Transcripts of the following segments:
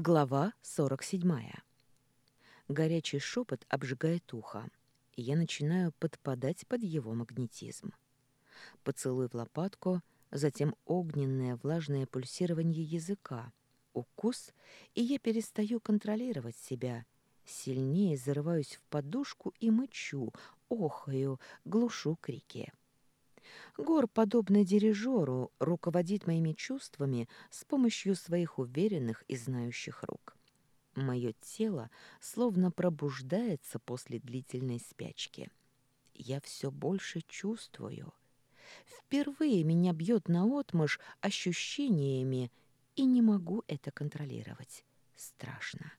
Глава 47. Горячий шепот обжигает ухо, и я начинаю подпадать под его магнетизм. Поцелуй в лопатку, затем огненное влажное пульсирование языка, укус, и я перестаю контролировать себя. Сильнее зарываюсь в подушку и мычу, охаю, глушу крики. Гор, подобно дирижеру, руководит моими чувствами с помощью своих уверенных и знающих рук. Мое тело словно пробуждается после длительной спячки. Я все больше чувствую. Впервые меня бьет наотмашь ощущениями, и не могу это контролировать. Страшно.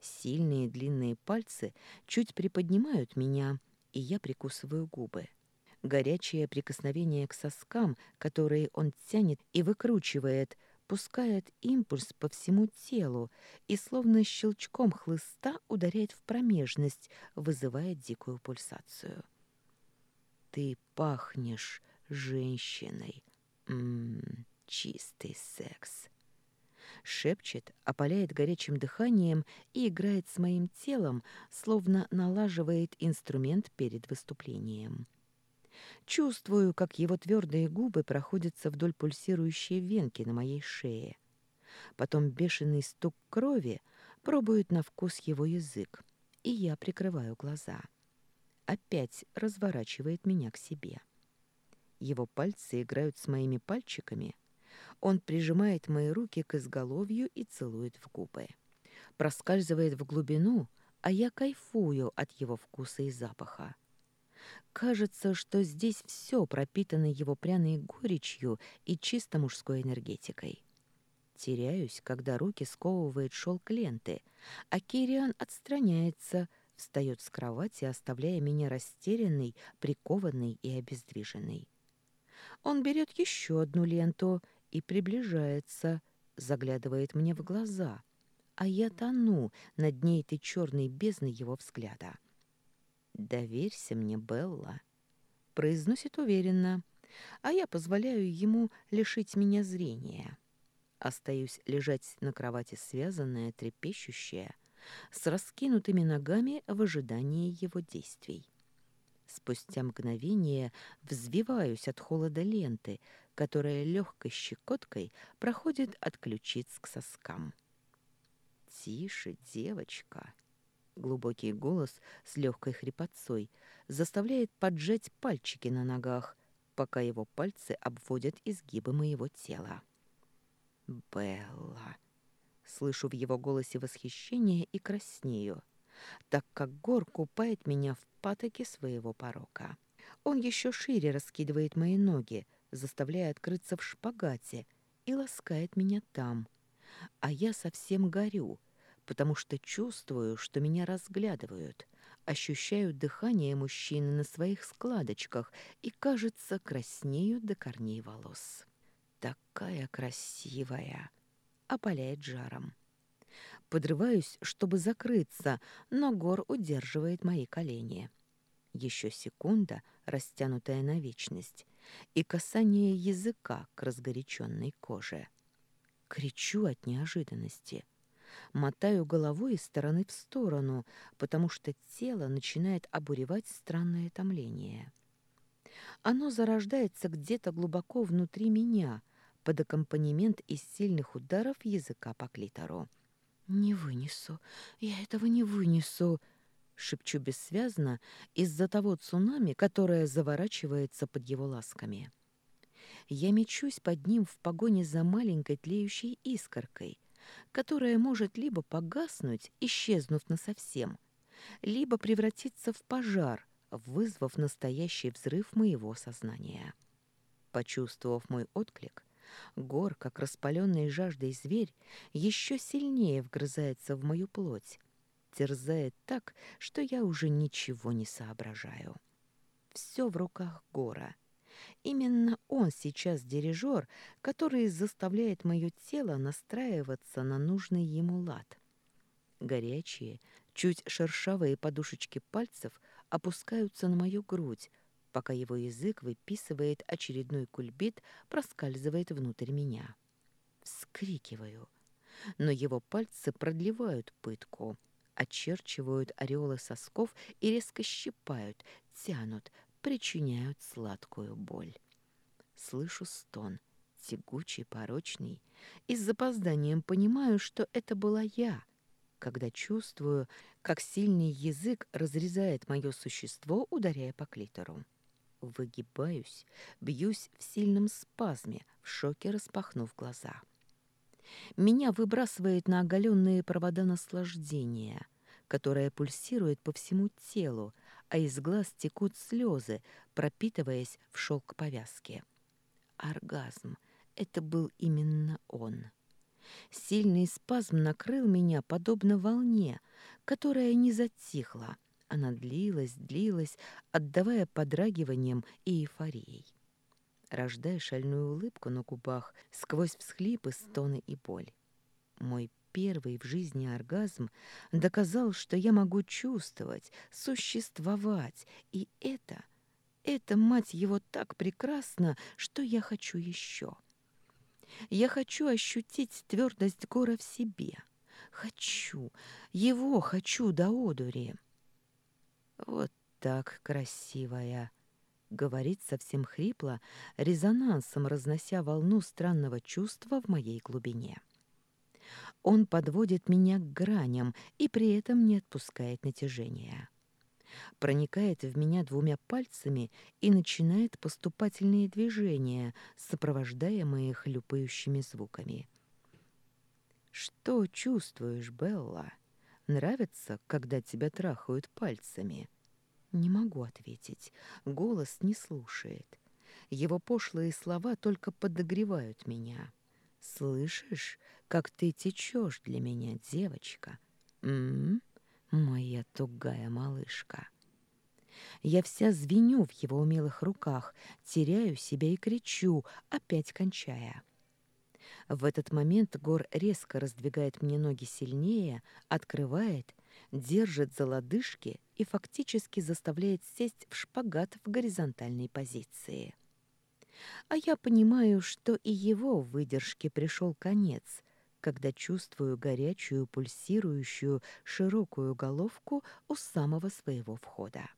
Сильные длинные пальцы чуть приподнимают меня, и я прикусываю губы. Горячее прикосновение к соскам, которые он тянет и выкручивает, пускает импульс по всему телу и словно щелчком хлыста ударяет в промежность, вызывая дикую пульсацию. «Ты пахнешь женщиной. Ммм, чистый секс». Шепчет, опаляет горячим дыханием и играет с моим телом, словно налаживает инструмент перед выступлением. Чувствую, как его твердые губы проходятся вдоль пульсирующей венки на моей шее. Потом бешеный стук крови пробует на вкус его язык, и я прикрываю глаза. Опять разворачивает меня к себе. Его пальцы играют с моими пальчиками. Он прижимает мои руки к изголовью и целует в губы. Проскальзывает в глубину, а я кайфую от его вкуса и запаха. Кажется, что здесь все пропитано его пряной горечью и чисто мужской энергетикой. Теряюсь, когда руки сковывает шелк ленты, а Кириан отстраняется, встает с кровати, оставляя меня растерянной, прикованной и обездвиженной. Он берет еще одну ленту и приближается, заглядывает мне в глаза, а я тону на дне этой черной бездны его взгляда. «Доверься мне, Белла», — произносит уверенно, а я позволяю ему лишить меня зрения. Остаюсь лежать на кровати связанная, трепещущая, с раскинутыми ногами в ожидании его действий. Спустя мгновение взвиваюсь от холода ленты, которая легкой щекоткой проходит от ключиц к соскам. «Тише, девочка!» Глубокий голос с легкой хрипотцой заставляет поджать пальчики на ногах, пока его пальцы обводят изгибы моего тела. «Белла!» Слышу в его голосе восхищение и краснею, так как Гор купает меня в патоке своего порока. Он еще шире раскидывает мои ноги, заставляя открыться в шпагате, и ласкает меня там. А я совсем горю, потому что чувствую, что меня разглядывают, ощущаю дыхание мужчины на своих складочках и, кажется, краснею до корней волос. Такая красивая! Опаляет жаром. Подрываюсь, чтобы закрыться, но Гор удерживает мои колени. Еще секунда, растянутая на вечность, и касание языка к разгоряченной коже. Кричу от неожиданности — мотаю головой из стороны в сторону, потому что тело начинает обуревать странное томление. Оно зарождается где-то глубоко внутри меня, под аккомпанемент из сильных ударов языка по клитору. «Не вынесу, я этого не вынесу», — шепчу бессвязно из-за того цунами, которое заворачивается под его ласками. Я мечусь под ним в погоне за маленькой тлеющей искоркой, которая может либо погаснуть, исчезнув насовсем, либо превратиться в пожар, вызвав настоящий взрыв моего сознания. Почувствовав мой отклик, Гор, как распаленный жаждой зверь, еще сильнее вгрызается в мою плоть, терзает так, что я уже ничего не соображаю. Все в руках Гора — Именно он сейчас дирижер, который заставляет мое тело настраиваться на нужный ему лад. Горячие, чуть шершавые подушечки пальцев опускаются на мою грудь, пока его язык выписывает очередной кульбит, проскальзывает внутрь меня. Вскрикиваю. но его пальцы продлевают пытку, очерчивают ореолы сосков и резко щипают, тянут, причиняют сладкую боль. Слышу стон, тягучий, порочный, и с запозданием понимаю, что это была я, когда чувствую, как сильный язык разрезает мое существо, ударяя по клитору. Выгибаюсь, бьюсь в сильном спазме, в шоке распахнув глаза. Меня выбрасывает на оголенные провода наслаждения, которое пульсирует по всему телу, а из глаз текут слезы, пропитываясь в шелк повязки. Оргазм — это был именно он. Сильный спазм накрыл меня, подобно волне, которая не затихла. Она длилась, длилась, отдавая подрагиванием и эйфорией. Рождая шальную улыбку на губах сквозь всхлипы, стоны и боль. Мой первый в жизни оргазм доказал, что я могу чувствовать, существовать, и это, это, мать его, так прекрасно, что я хочу еще. Я хочу ощутить твердость гора в себе. Хочу, его хочу до одури. Вот так красивая, говорит совсем хрипло, резонансом разнося волну странного чувства в моей глубине. Он подводит меня к граням и при этом не отпускает натяжения проникает в меня двумя пальцами и начинает поступательные движения, сопровождаемые хлюпающими звуками. «Что чувствуешь, Белла? Нравится, когда тебя трахают пальцами?» Не могу ответить. Голос не слушает. Его пошлые слова только подогревают меня. «Слышишь, как ты течешь для меня, девочка? М, -м, -м моя тугая малышка». Я вся звеню в его умелых руках, теряю себя и кричу, опять кончая. В этот момент Гор резко раздвигает мне ноги сильнее, открывает, держит за лодыжки и фактически заставляет сесть в шпагат в горизонтальной позиции. А я понимаю, что и его выдержке пришел конец, когда чувствую горячую, пульсирующую, широкую головку у самого своего входа.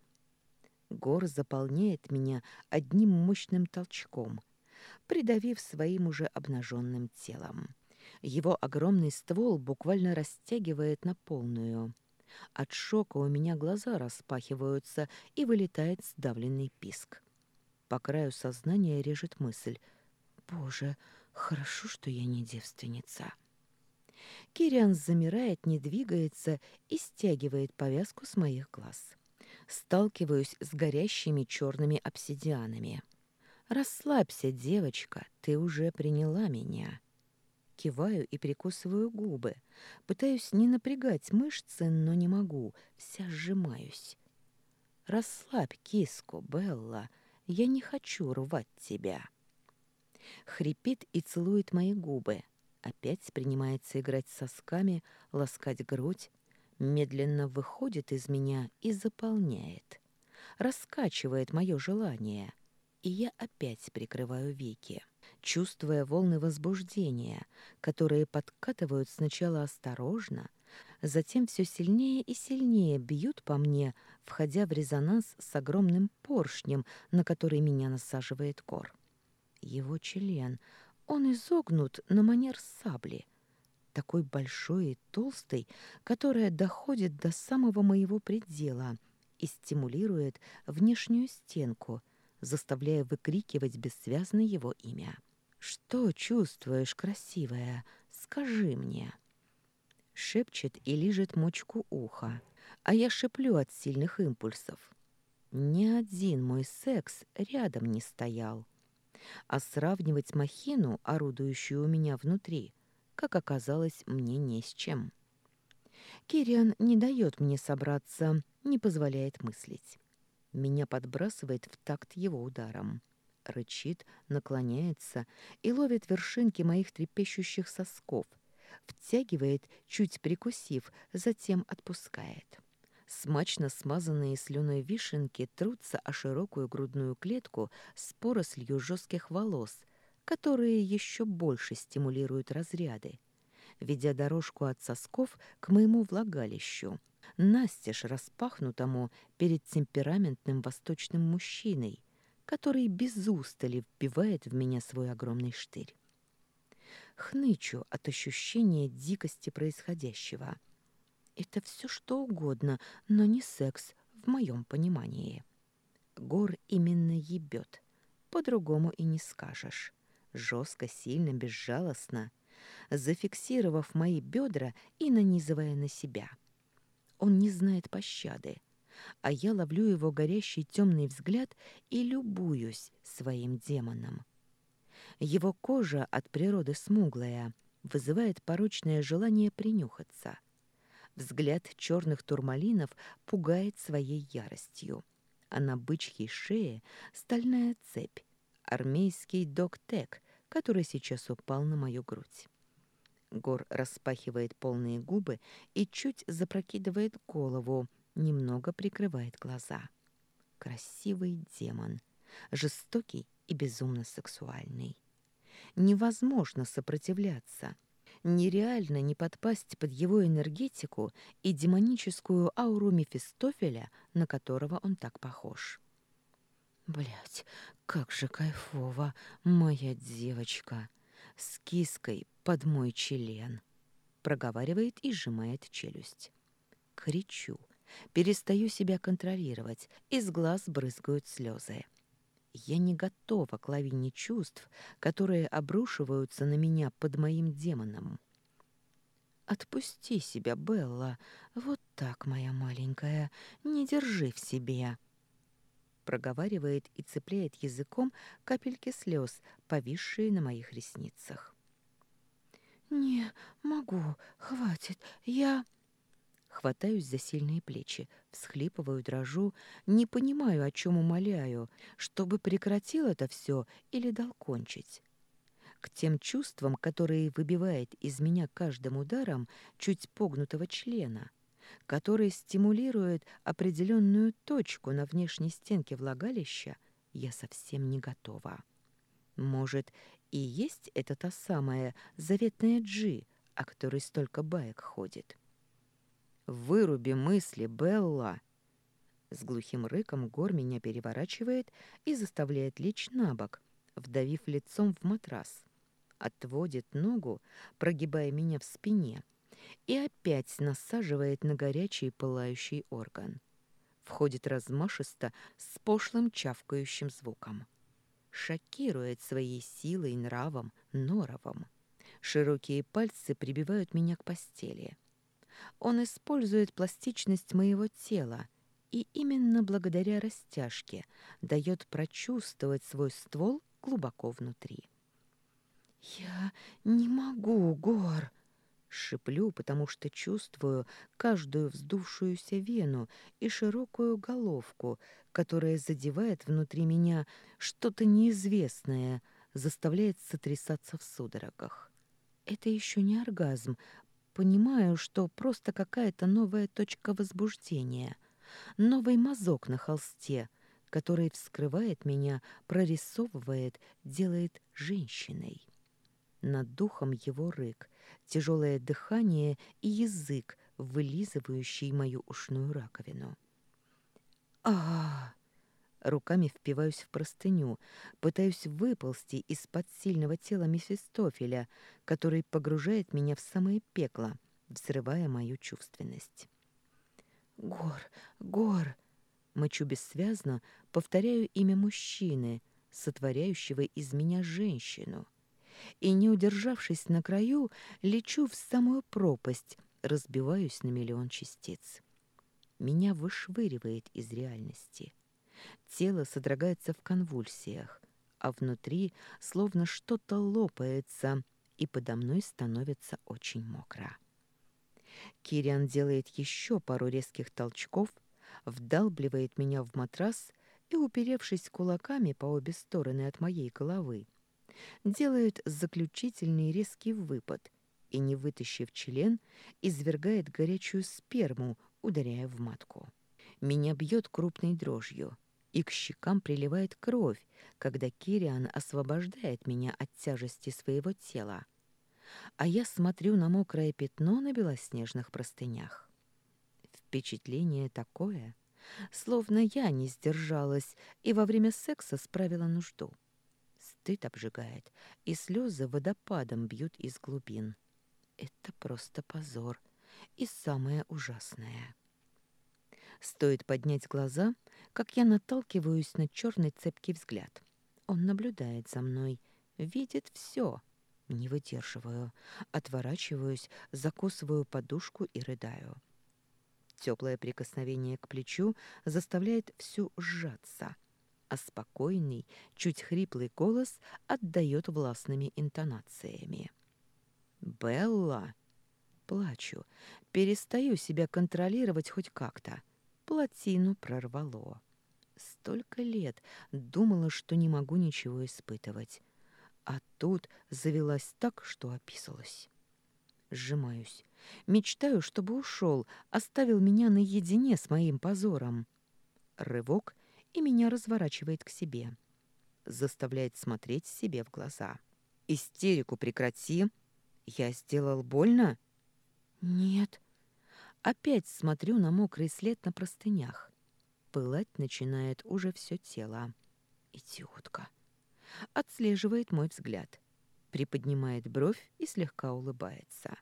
Гор заполняет меня одним мощным толчком, придавив своим уже обнаженным телом. Его огромный ствол буквально растягивает на полную. От шока у меня глаза распахиваются и вылетает сдавленный писк. По краю сознания режет мысль. «Боже, хорошо, что я не девственница». Кириан замирает, не двигается и стягивает повязку с моих глаз сталкиваюсь с горящими черными обсидианами. «Расслабься, девочка, ты уже приняла меня». Киваю и прикусываю губы. Пытаюсь не напрягать мышцы, но не могу. Вся сжимаюсь. «Расслабь киску, Белла. Я не хочу рвать тебя». Хрипит и целует мои губы. Опять принимается играть сосками, ласкать грудь, медленно выходит из меня и заполняет, раскачивает мое желание, и я опять прикрываю веки, чувствуя волны возбуждения, которые подкатывают сначала осторожно, затем все сильнее и сильнее бьют по мне, входя в резонанс с огромным поршнем, на который меня насаживает кор. Его член, он изогнут на манер сабли — такой большой и толстой, которая доходит до самого моего предела и стимулирует внешнюю стенку, заставляя выкрикивать бессвязно его имя. «Что чувствуешь, красивая? Скажи мне!» Шепчет и лижет мочку уха, а я шеплю от сильных импульсов. Ни один мой секс рядом не стоял. А сравнивать махину, орудующую у меня внутри, как оказалось, мне не с чем. Кириан не дает мне собраться, не позволяет мыслить. Меня подбрасывает в такт его ударом. Рычит, наклоняется и ловит вершинки моих трепещущих сосков. Втягивает, чуть прикусив, затем отпускает. Смачно смазанные слюной вишенки трутся о широкую грудную клетку с порослью жестких волос — которые еще больше стимулируют разряды. ведя дорожку от сосков к моему влагалищу, настежь распахнутому перед темпераментным восточным мужчиной, который без устали вбивает в меня свой огромный штырь. Хнычу от ощущения дикости происходящего. Это все что угодно, но не секс в моем понимании. Гор именно ебет, по-другому и не скажешь. Жестко, сильно, безжалостно, зафиксировав мои бедра и нанизывая на себя. Он не знает пощады, а я ловлю его горящий темный взгляд и любуюсь своим демоном. Его кожа от природы смуглая, вызывает порочное желание принюхаться. Взгляд черных турмалинов пугает своей яростью, а на бычьей шее стальная цепь, армейский док-тек, который сейчас упал на мою грудь. Гор распахивает полные губы и чуть запрокидывает голову, немного прикрывает глаза. Красивый демон, жестокий и безумно сексуальный. Невозможно сопротивляться. Нереально не подпасть под его энергетику и демоническую ауру Мефистофеля, на которого он так похож. Блять, как же кайфово, моя девочка, с киской под мой член, проговаривает и сжимает челюсть. Кричу, перестаю себя контролировать, из глаз брызгают слезы. Я не готова к лавине чувств, которые обрушиваются на меня под моим демоном. Отпусти себя, Белла. Вот так, моя маленькая. Не держи в себе. Проговаривает и цепляет языком капельки слез, повисшие на моих ресницах. Не могу, хватит. Я Хватаюсь за сильные плечи, всхлипываю, дрожу, не понимаю, о чем умоляю, чтобы прекратил это все или дал кончить. К тем чувствам, которые выбивает из меня каждым ударом чуть погнутого члена, который стимулирует определенную точку на внешней стенке влагалища, я совсем не готова. Может, и есть это та самая заветная Джи, о которой столько баек ходит. Выруби мысли, Белла!» С глухим рыком Гор меня переворачивает и заставляет лечь на бок, вдавив лицом в матрас. Отводит ногу, прогибая меня в спине, и опять насаживает на горячий пылающий орган. Входит размашисто с пошлым чавкающим звуком. Шокирует своей силой, нравом, норовом. Широкие пальцы прибивают меня к постели. Он использует пластичность моего тела и именно благодаря растяжке дает прочувствовать свой ствол глубоко внутри. «Я не могу, Гор!» Шиплю, потому что чувствую каждую вздувшуюся вену и широкую головку, которая задевает внутри меня что-то неизвестное, заставляет сотрясаться в судорогах. Это еще не оргазм, Понимаю, что просто какая-то новая точка возбуждения, новый мазок на холсте, который вскрывает меня, прорисовывает, делает женщиной. Над духом его рык, тяжелое дыхание и язык, вылизывающий мою ушную раковину. а, Руками впиваюсь в простыню, пытаюсь выползти из-под сильного тела Мефистофеля, который погружает меня в самое пекло, взрывая мою чувственность. «Гор! Гор!» Мочу бессвязно, повторяю имя мужчины, сотворяющего из меня женщину. И, не удержавшись на краю, лечу в самую пропасть, разбиваюсь на миллион частиц. Меня вышвыривает из реальности. Тело содрогается в конвульсиях, а внутри словно что-то лопается, и подо мной становится очень мокро. Кириан делает еще пару резких толчков, вдалбливает меня в матрас и, уперевшись кулаками по обе стороны от моей головы, делает заключительный резкий выпад и, не вытащив член, извергает горячую сперму, ударяя в матку. Меня бьет крупной дрожью, и к щекам приливает кровь, когда Кириан освобождает меня от тяжести своего тела. а я смотрю на мокрое пятно на белоснежных простынях. Впечатление такое, словно я не сдержалась и во время секса справила нужду. Стыд обжигает, и слезы водопадом бьют из глубин. Это просто позор и самое ужасное. Стоит поднять глаза, как я наталкиваюсь на черный цепкий взгляд. Он наблюдает за мной, видит все. Не выдерживаю, отворачиваюсь, закусываю подушку и рыдаю. Теплое прикосновение к плечу заставляет всю сжаться, а спокойный, чуть хриплый голос отдает властными интонациями. «Белла!» Плачу, перестаю себя контролировать хоть как-то. Плотину прорвало. Столько лет думала, что не могу ничего испытывать. А тут завелась так, что описалась. Сжимаюсь. Мечтаю, чтобы ушел, оставил меня наедине с моим позором. Рывок, и меня разворачивает к себе. Заставляет смотреть себе в глаза. «Истерику прекрати!» «Я сделал больно?» «Нет». Опять смотрю на мокрый след на простынях. Пылать начинает уже все тело. Идиотка. Отслеживает мой взгляд. Приподнимает бровь и слегка улыбается.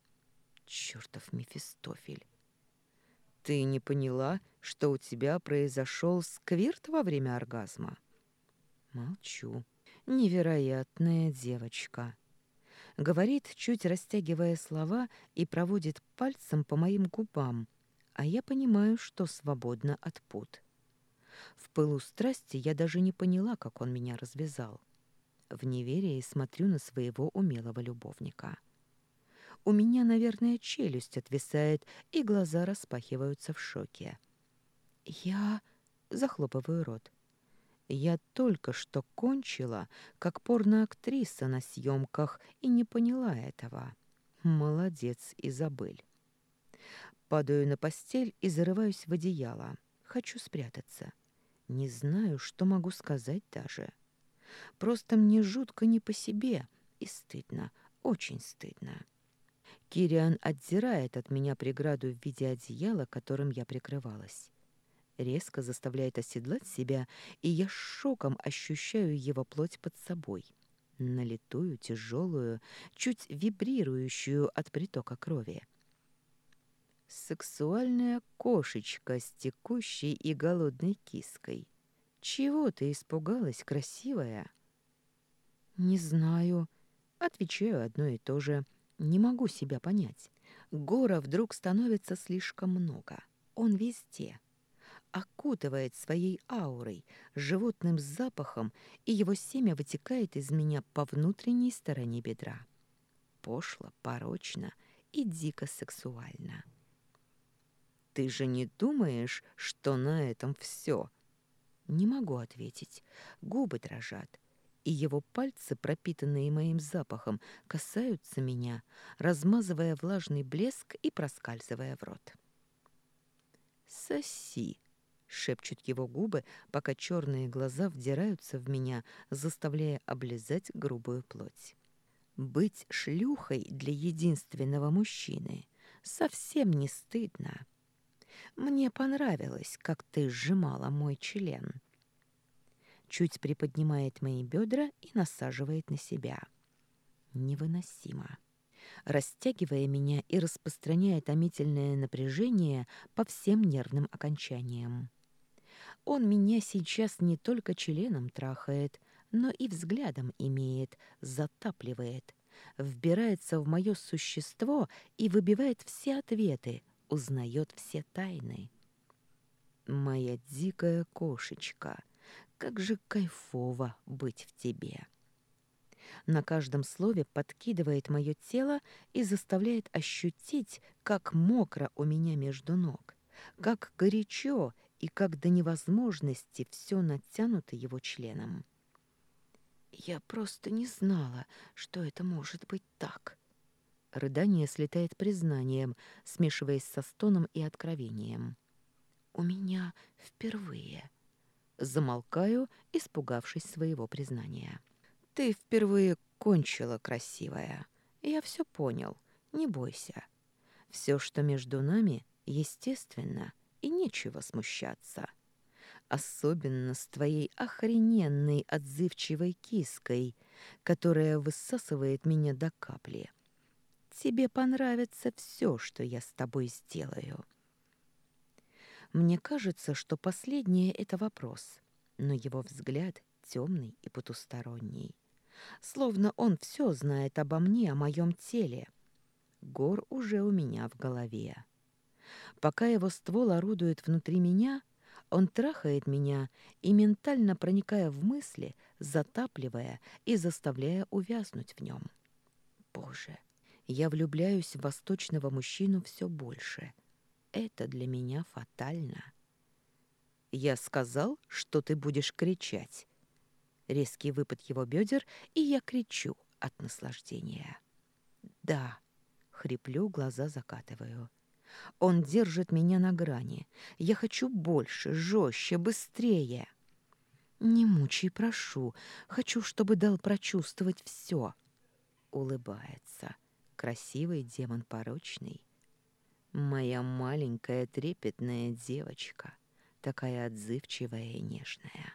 Чертов Мефистофель. Ты не поняла, что у тебя произошел сквирт во время оргазма? Молчу. Невероятная девочка. Говорит, чуть растягивая слова, и проводит пальцем по моим губам, а я понимаю, что свободно от пут. В пылу страсти я даже не поняла, как он меня развязал. В неверии смотрю на своего умелого любовника. У меня, наверное, челюсть отвисает, и глаза распахиваются в шоке. Я захлопываю рот. Я только что кончила, как порноактриса на съемках, и не поняла этого. Молодец, Изабель. Падаю на постель и зарываюсь в одеяло. Хочу спрятаться. Не знаю, что могу сказать даже. Просто мне жутко не по себе и стыдно, очень стыдно. Кириан отдирает от меня преграду в виде одеяла, которым я прикрывалась резко заставляет оседлать себя, и я шоком ощущаю его плоть под собой. Налитую, тяжелую, чуть вибрирующую от притока крови. Сексуальная кошечка с текущей и голодной киской. Чего ты испугалась, красивая? Не знаю. Отвечаю одно и то же. Не могу себя понять. Гора вдруг становится слишком много. Он везде окутывает своей аурой, животным запахом, и его семя вытекает из меня по внутренней стороне бедра. Пошло, порочно и дико сексуально. «Ты же не думаешь, что на этом все?» Не могу ответить. Губы дрожат, и его пальцы, пропитанные моим запахом, касаются меня, размазывая влажный блеск и проскальзывая в рот. «Соси!» Шепчут его губы, пока черные глаза вдираются в меня, заставляя облизать грубую плоть. Быть шлюхой для единственного мужчины совсем не стыдно. Мне понравилось, как ты сжимала мой член. Чуть приподнимает мои бедра и насаживает на себя. Невыносимо растягивая меня и распространяя томительное напряжение по всем нервным окончаниям. Он меня сейчас не только членом трахает, но и взглядом имеет, затапливает, вбирается в мое существо и выбивает все ответы, узнает все тайны. Моя дикая кошечка, как же кайфово быть в тебе. На каждом слове подкидывает мое тело и заставляет ощутить, как мокро у меня между ног, как горячо и как до невозможности все натянуто его членом. Я просто не знала, что это может быть так. Рыдание слетает признанием, смешиваясь со стоном и откровением. У меня впервые. Замолкаю, испугавшись своего признания. Ты впервые кончила, красивая. Я все понял, не бойся. Все, что между нами, естественно, и нечего смущаться. Особенно с твоей охрененной отзывчивой киской, которая высасывает меня до капли. Тебе понравится все, что я с тобой сделаю. Мне кажется, что последнее — это вопрос, но его взгляд темный и потусторонний. Словно он все знает обо мне, о моем теле. Гор уже у меня в голове. Пока его ствол орудует внутри меня, он трахает меня и, ментально проникая в мысли, затапливая и заставляя увязнуть в нем. Боже, я влюбляюсь в восточного мужчину все больше — это для меня фатально. Я сказал, что ты будешь кричать. Резкий выпад его бедер, и я кричу от наслаждения. Да, хриплю, глаза закатываю. Он держит меня на грани. Я хочу больше, жестче, быстрее. Не мучай, прошу. Хочу, чтобы дал прочувствовать все. Улыбается. Красивый демон порочный. Моя маленькая трепетная девочка, такая отзывчивая и нежная.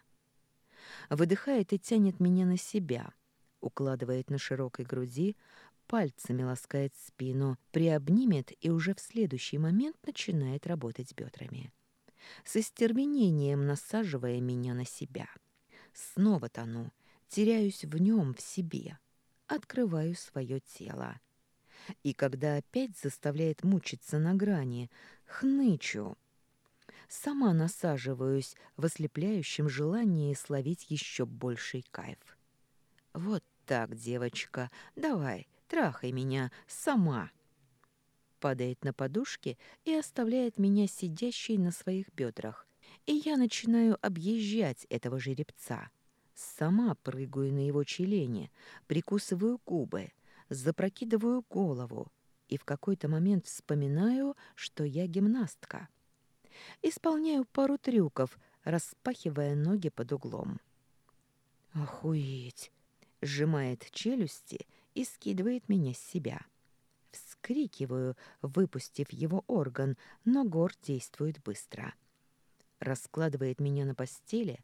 Выдыхает и тянет меня на себя, укладывает на широкой груди, пальцами ласкает спину, приобнимет и уже в следующий момент начинает работать бедрами. С истервенением насаживая меня на себя. Снова тону, теряюсь в нем, в себе. Открываю свое тело и когда опять заставляет мучиться на грани, хнычу. Сама насаживаюсь в ослепляющем желании словить еще больший кайф. «Вот так, девочка, давай, трахай меня сама!» Падает на подушке и оставляет меня сидящей на своих бедрах, и я начинаю объезжать этого жеребца. Сама прыгаю на его челени, прикусываю губы, запрокидываю голову и в какой-то момент вспоминаю, что я гимнастка. Исполняю пару трюков, распахивая ноги под углом. «Охуеть!» — сжимает челюсти и скидывает меня с себя. Вскрикиваю, выпустив его орган, но Гор действует быстро. Раскладывает меня на постели,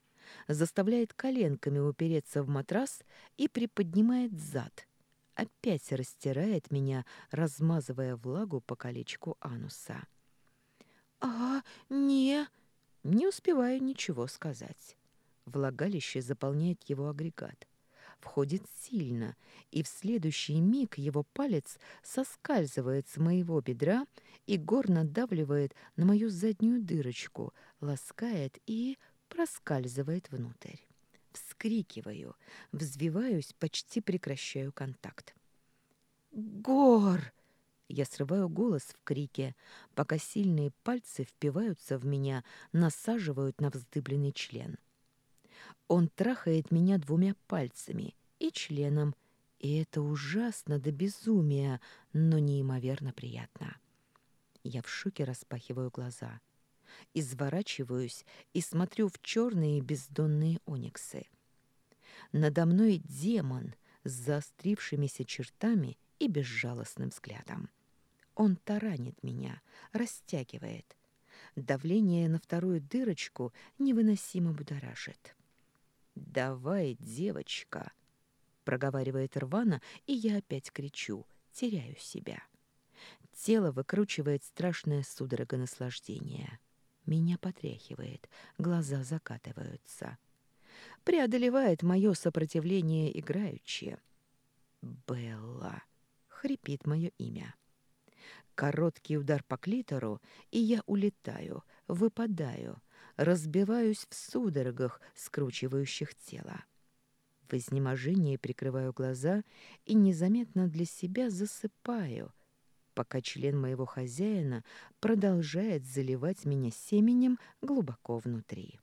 заставляет коленками упереться в матрас и приподнимает зад — опять растирает меня, размазывая влагу по колечку ануса. «А, не...» Не успеваю ничего сказать. Влагалище заполняет его агрегат. Входит сильно, и в следующий миг его палец соскальзывает с моего бедра и горно надавливает на мою заднюю дырочку, ласкает и проскальзывает внутрь. Вскрикиваю, взвиваюсь, почти прекращаю контакт. «Гор!» Я срываю голос в крике, пока сильные пальцы впиваются в меня, насаживают на вздыбленный член. Он трахает меня двумя пальцами и членом, и это ужасно до безумия, но неимоверно приятно. Я в шоке распахиваю глаза — изворачиваюсь и смотрю в черные бездонные ониксы. Надо мной демон с заострившимися чертами и безжалостным взглядом. Он таранит меня, растягивает. Давление на вторую дырочку невыносимо будоражит. «Давай, девочка!» — проговаривает рвано, и я опять кричу, теряю себя. Тело выкручивает страшное судорога наслаждения. Меня потряхивает, глаза закатываются. Преодолевает мое сопротивление играючи. «Белла!» — хрипит мое имя. Короткий удар по клитору, и я улетаю, выпадаю, разбиваюсь в судорогах, скручивающих тело. В изнеможении прикрываю глаза и незаметно для себя засыпаю — пока член моего хозяина продолжает заливать меня семенем глубоко внутри.